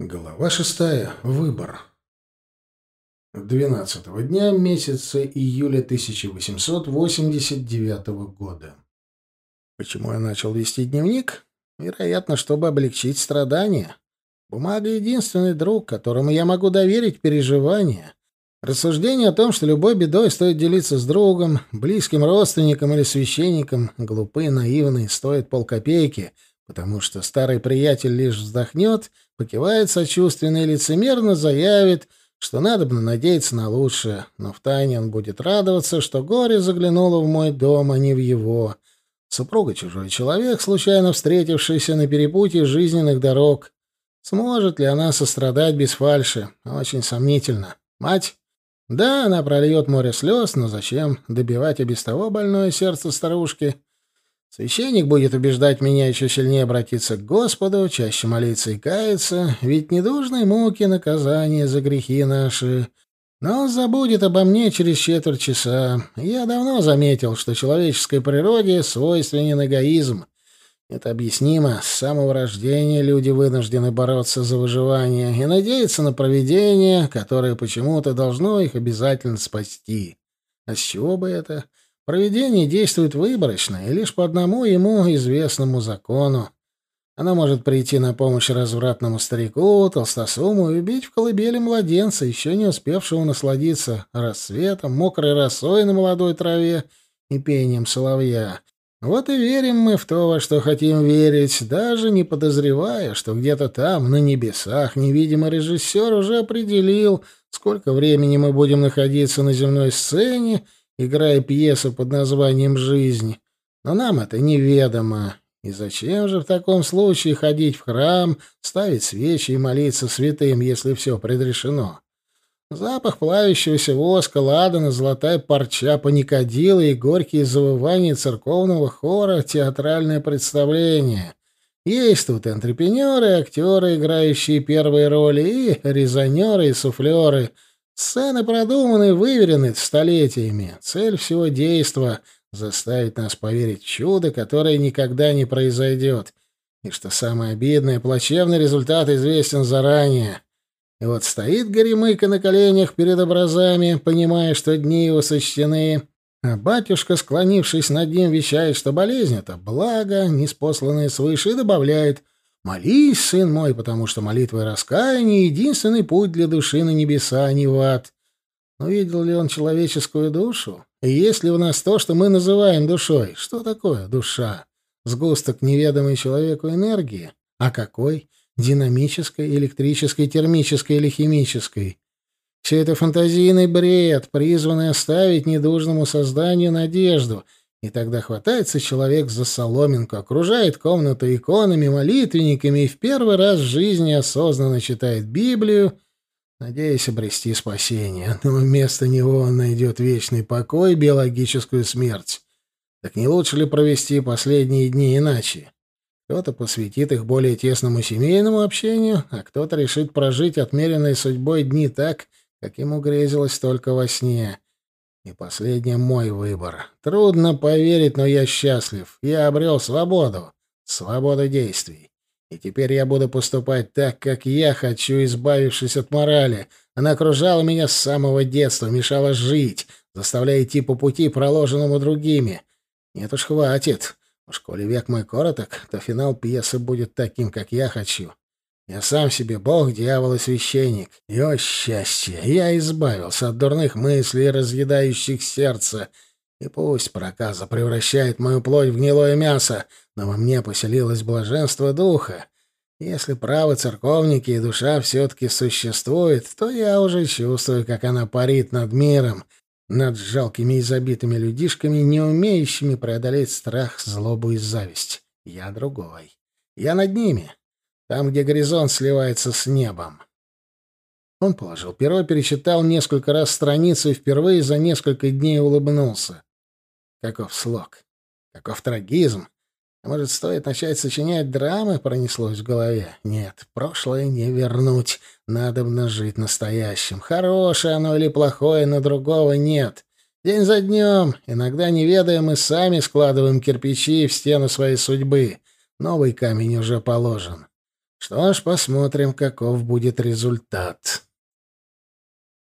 Глава шестая. Выбор. Двенадцатого дня месяца июля 1889 года. Почему я начал вести дневник? Вероятно, чтобы облегчить страдания. Бумага — единственный друг, которому я могу доверить переживания. Рассуждение о том, что любой бедой стоит делиться с другом, близким родственником или священником, глупые, наивные, стоят полкопейки, потому что старый приятель лишь вздохнет — покивает сочувственно и лицемерно заявит, что надо бы надеяться на лучшее, но втайне он будет радоваться, что горе заглянуло в мой дом, а не в его. Супруга чужой человек, случайно встретившийся на перепутье жизненных дорог. Сможет ли она сострадать без фальши? Очень сомнительно. Мать? Да, она прольет море слез, но зачем добивать и без того больное сердце старушки? Священник будет убеждать меня еще сильнее обратиться к Господу, чаще молиться и каяться, ведь недужной муки наказание за грехи наши. Но забудет обо мне через четверть часа. Я давно заметил, что человеческой природе свойственен эгоизм. Это объяснимо. С самого рождения люди вынуждены бороться за выживание и надеяться на провидение, которое почему-то должно их обязательно спасти. А с чего бы это? — Провидение действует выборочно и лишь по одному ему известному закону. Оно может прийти на помощь развратному старику, толстосуму и убить в колыбели младенца, еще не успевшего насладиться рассветом, мокрой росой на молодой траве и пением соловья. Вот и верим мы в то, во что хотим верить, даже не подозревая, что где-то там, на небесах, невидимый режиссер уже определил, сколько времени мы будем находиться на земной сцене играя пьесу под названием «Жизнь». Но нам это неведомо. И зачем же в таком случае ходить в храм, ставить свечи и молиться святым, если все предрешено? Запах плавящегося воска, ладана, золотая парча, паникодила и горькие завывания церковного хора — театральное представление. Есть тут антрепренеры, актеры, играющие первые роли, и резонеры, и суфлеры — Сцены продуманы, выверены столетиями. Цель всего действа — заставить нас поверить в чудо, которое никогда не произойдет. И что самое обидное, плачевный результат известен заранее. И вот стоит Горемыка на коленях перед образами, понимая, что дни его сочтены, а батюшка, склонившись над ним, вещает, что болезнь — это благо, неспосланное свыше, и добавляет — Молись, сын мой, потому что молитва и раскаяние — единственный путь для души на небеса, а не в ад. Но видел ли он человеческую душу? И есть ли у нас то, что мы называем душой? Что такое душа? Сгусток неведомой человеку энергии? А какой? Динамической, электрической, термической или химической? Все это фантазийный бред, призванный оставить недужному созданию надежду — и тогда хватается человек за соломинку, окружает комнату иконами, молитвенниками и в первый раз в жизни осознанно читает Библию, надеясь обрести спасение. Но вместо него он найдет вечный покой и биологическую смерть. Так не лучше ли провести последние дни иначе? Кто-то посвятит их более тесному семейному общению, а кто-то решит прожить отмеренной судьбой дни так, как ему грезилось только во сне — и последний мой выбор. Трудно поверить, но я счастлив. Я обрел свободу. Свободу действий. И теперь я буду поступать так, как я хочу, избавившись от морали. Она окружала меня с самого детства, мешала жить, заставляя идти по пути, проложенному другими. Нет уж, хватит. Уж коли век мой короток, то финал пьесы будет таким, как я хочу. Я сам себе бог, дьявол и священник. И, о счастье, я избавился от дурных мыслей, разъедающих сердце. И пусть проказа превращает мою плоть в гнилое мясо, но во мне поселилось блаженство духа. Если правы церковники и душа все-таки существует, то я уже чувствую, как она парит над миром, над жалкими и забитыми людишками, не умеющими преодолеть страх, злобу и зависть. Я другой. Я над ними там, где горизонт сливается с небом. Он положил перо, перечитал несколько раз страницу и впервые за несколько дней улыбнулся. Каков слог, каков трагизм. А может, стоит начать сочинять драмы, пронеслось в голове? Нет, прошлое не вернуть. Надо жить настоящим. Хорошее оно или плохое, но другого нет. День за днем, иногда не ведая, мы сами складываем кирпичи в стену своей судьбы. Новый камень уже положен. Что ж, посмотрим, каков будет результат.